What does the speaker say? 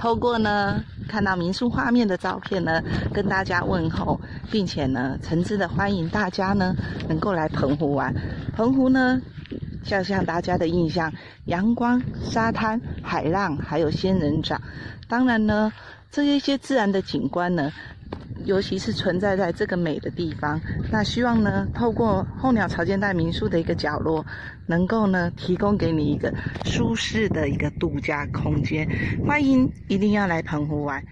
透过呢看到民宿画面的照片呢，跟大家问候，并且呢诚挚的欢迎大家呢能够来澎湖玩。澎湖呢，像像大家的印象，阳光、沙滩、海浪，还有仙人掌。当然呢，这一些自然的景观呢，尤其是存在在这个美的地方。那希望呢，透过候鸟潮间带民宿的一个角落，能够呢提供给你一个舒适的一个度假空间。欢迎一定要来澎湖玩。